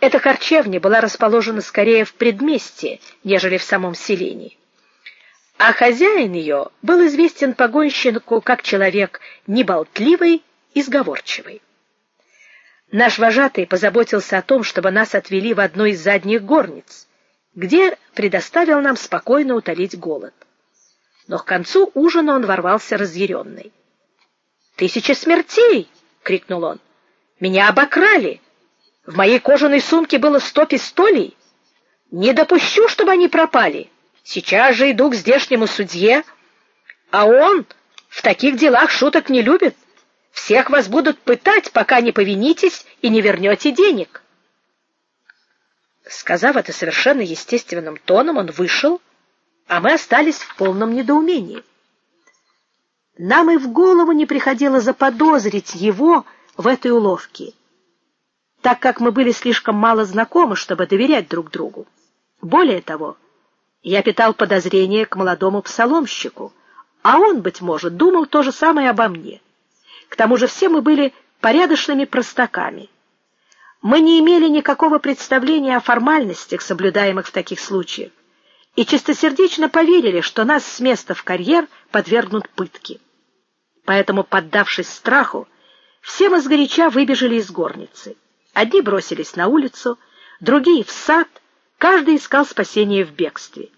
Эта харчевня была расположена скорее в предместье, нежели в самом селении. А хозяин ее был известен погонщику как человек неболтливый и сговорчивый. Наш вожатый позаботился о том, чтобы нас отвели в одну из задних горниц, где предоставил нам спокойно утолить голод. Но к концу ужина он ворвался разъяренный. «Тысяча смертей!» — крикнул он. «Меня обокрали! В моей кожаной сумке было сто пистолей! Не допущу, чтобы они пропали! Сейчас же иду к здешнему судье, а он в таких делах шуток не любит!» Всех вас будут пытать, пока не повинитесь и не вернете денег. Сказав это совершенно естественным тоном, он вышел, а мы остались в полном недоумении. Нам и в голову не приходило заподозрить его в этой уловке, так как мы были слишком мало знакомы, чтобы доверять друг другу. Более того, я питал подозрения к молодому псаломщику, а он, быть может, думал то же самое обо мне. К тому же все мы были порядочными простаками. Мы не имели никакого представления о формальностях, соблюдаемых в таких случаях, и чистосердечно поверили, что нас с места в карьер подвергнут пытке. Поэтому, поддавшись страху, все мы сгоряча выбежали из горницы. Одни бросились на улицу, другие в сад, каждый искал спасения в бегстве.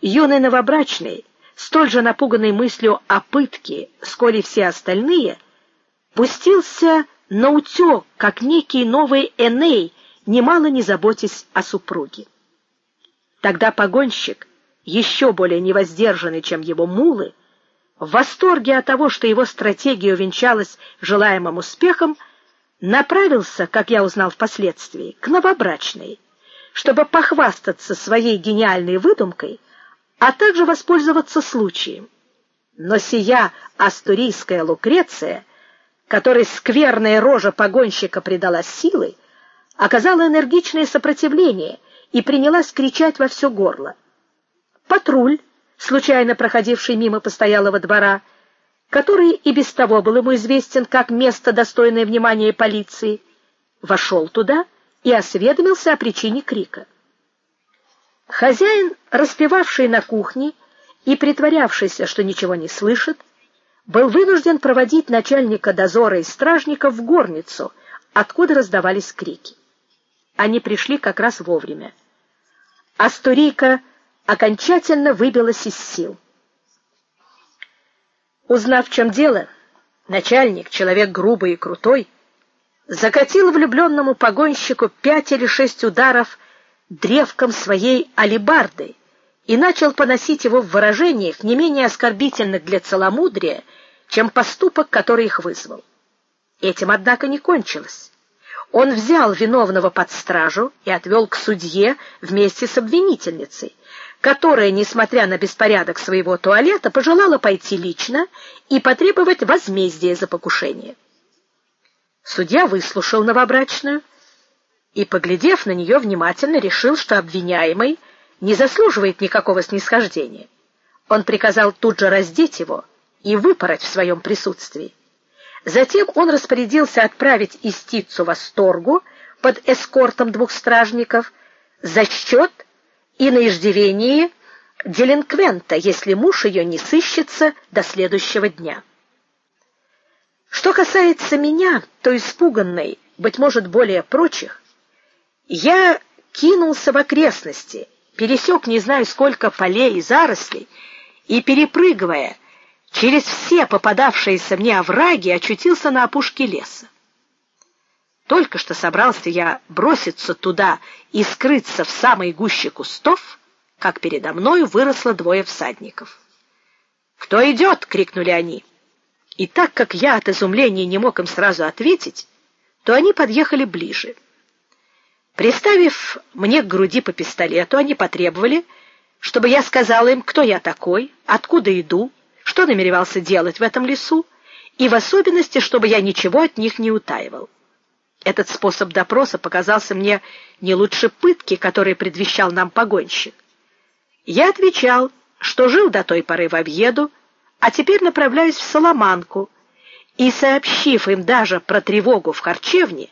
Юный новобрачный, столь же напуганный мыслью о пытке, сколь и все остальные — пустился на утёк, как некий новый Эней, немало не заботясь о супруге. Тогда погонщик, еще более невоздержанный, чем его мулы, в восторге от того, что его стратегия увенчалась желаемым успехом, направился, как я узнал впоследствии, к новобрачной, чтобы похвастаться своей гениальной выдумкой, а также воспользоваться случаем. Но сия астурийская Лукреция которой скверная рожа погонщика придала силы, оказала энергичное сопротивление и принялась кричать во все горло. Патруль, случайно проходивший мимо постоялого двора, который и без того был ему известен как место достойное внимания полиции, вошел туда и осведомился о причине крика. Хозяин, распевавший на кухне и притворявшийся, что ничего не слышит, был вынужден проводить начальника дозора и стражников в горницу, откуда раздавались крики. Они пришли как раз вовремя. Астурийка окончательно выбилась из сил. Узнав, в чем дело, начальник, человек грубый и крутой, закатил влюбленному погонщику пять или шесть ударов древком своей алебарды и начал поносить его в выражениях не менее оскорбительных для целомудрия, чем поступок, который их вызвал. Этим, однако, не кончилось. Он взял виновного под стражу и отвел к судье вместе с обвинительницей, которая, несмотря на беспорядок своего туалета, пожелала пойти лично и потребовать возмездия за покушение. Судья выслушал новобрачную и, поглядев на нее внимательно, решил, что обвиняемый не заслуживает никакого снисхождения. Он приказал тут же раздеть его и выпороть в своем присутствии. Затем он распорядился отправить истицу в Асторгу под эскортом двух стражников за счет и на иждивение делинквента, если муж ее не сыщется до следующего дня. Что касается меня, то испуганной, быть может, более прочих, я кинулся в окрестности, пересек не знаю сколько полей и зарослей и перепрыгивая через все попадавшиеся мне овраги очутился на опушке леса. Только что собрался я броситься туда и скрыться в самой гуще кустов, как передо мною выросло двое всадников. "Кто идет?» — крикнули они. И так как я от изумления не мог им сразу ответить, то они подъехали ближе. Приставив мне к груди по пистолету, они потребовали, чтобы я сказал им, кто я такой, откуда иду, что намеревался делать в этом лесу, и в особенности, чтобы я ничего от них не утаивал. Этот способ допроса показался мне не лучше пытки, которую предвещал нам погонщик. Я отвечал, что жил до той поры в Объеду, а теперь направляюсь в Соломанку, и сообщив им даже про тревогу в харчевне,